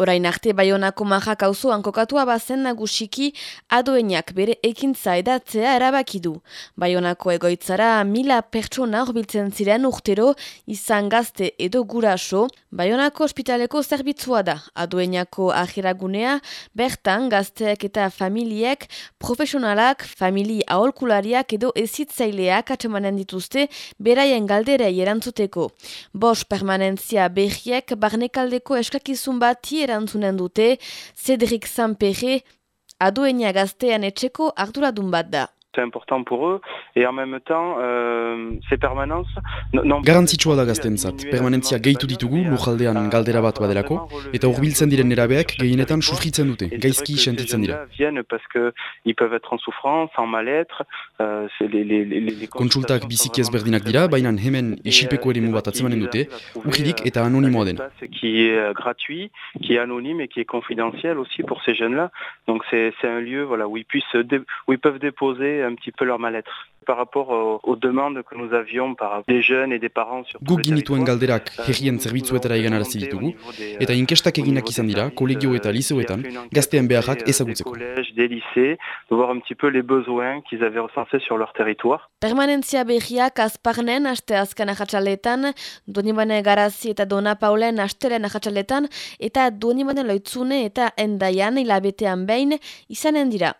Orain arte Baionako majak auzoan kokatua bazen nagusiki adoenak bere ekintza edatzea erabaki du. Baionako egoitzara mila pertsona horbiltzen ziren urtero izan gazte edo guraso, Baionako ospitaleko zerbitzua da. Adoenako ahiragunea, bertan gazteak eta familiek, profesionalak, famili aholkulariak edo ezitzaileak atxemanen dituzte beraien galdera erantzuteko. Bos permanentzia behiek barnekaldeko eskakizun bati erantzunen dute, Cedric Sanperre, aduenia gaztean etxeko arduradun bat da. C'est important pour eux et en même temps euh, ces permanences non Garantzitsua da gaztentzat. Permanentzia gehitu ditugu lujaldean galdera bat badelako eta hurbiltzen diren nerabeak gehienetan sufritzen dute, gaizki sentitzen dira. Viennent parce que ils peuvent être en souffrance, en mal-être, euh, c'est les les les Kontsultak biziki ezberdinak dira, baina hemen isilpeko eremu bat atzemanen dute, urridik eta anonimoa den. Qui est euh, gratuit, qui est anonyme et qui est confidentiel aussi pour ces jeunes-là. Donc c'est c'est un lieu voilà où ils puissent où ils peuvent déposer un petit peu leur mal-être par rapport aux, aux demandes que nous avions par des jeunes et des parents sur Guk ginituen galderak herrien zerbitzuetara egan arazi ditugu, eta inkestak eginak izan dira, kolegio eta liseoetan, gaztean beharrak ezagutzeko. des lycées, de voir un petit peu les besoins qu'ils avaient recensés sur leur territoire. Permanentzia behiak azparnen aste azken ahatsaletan, Donibane Garazi eta Dona Paulen asteren ahatsaletan, eta Donibane Loitzune eta Endaian hilabetean behin izanen dira.